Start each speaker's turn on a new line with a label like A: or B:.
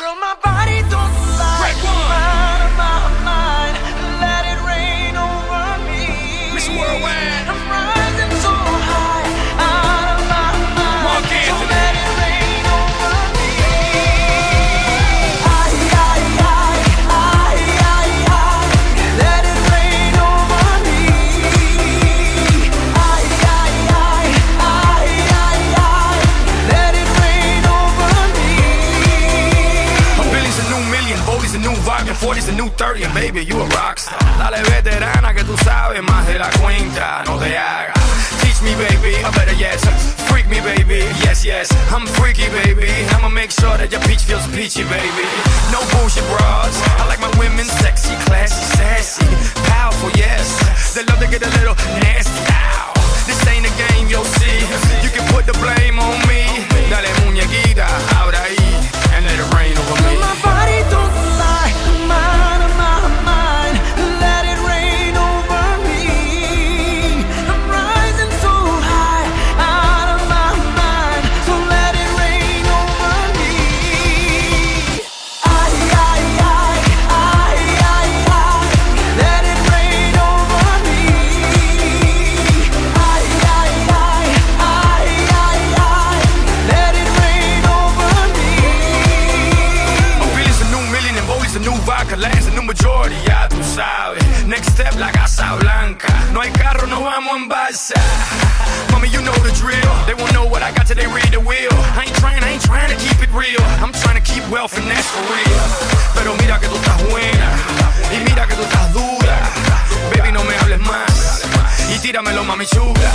A: Girl, my body don't lie.
B: New 30, and baby, you a rockstar. Dale veterana que tú sabes más de la cuenta, no te hagas. Teach me, baby, or better yes, freak me, baby, yes, yes. I'm freaky, baby. I'ma make sure that your peach feels peachy, baby. No bullshit bras. I like my women and Bodie's a new vodka, Lance a new majority, ya. Next step, la Casa Blanca. No hay carro, no vamos en balsa. Mommy, you know the drill. They won't know what I got till they read the wheel. I ain't trying, I ain't trying to keep it real. I'm trying to keep wealth and that's for real. Pero mira que tú estás buena. Y mira que tú estás dura. Baby, no me hables más. Y tíramelo, mami chula.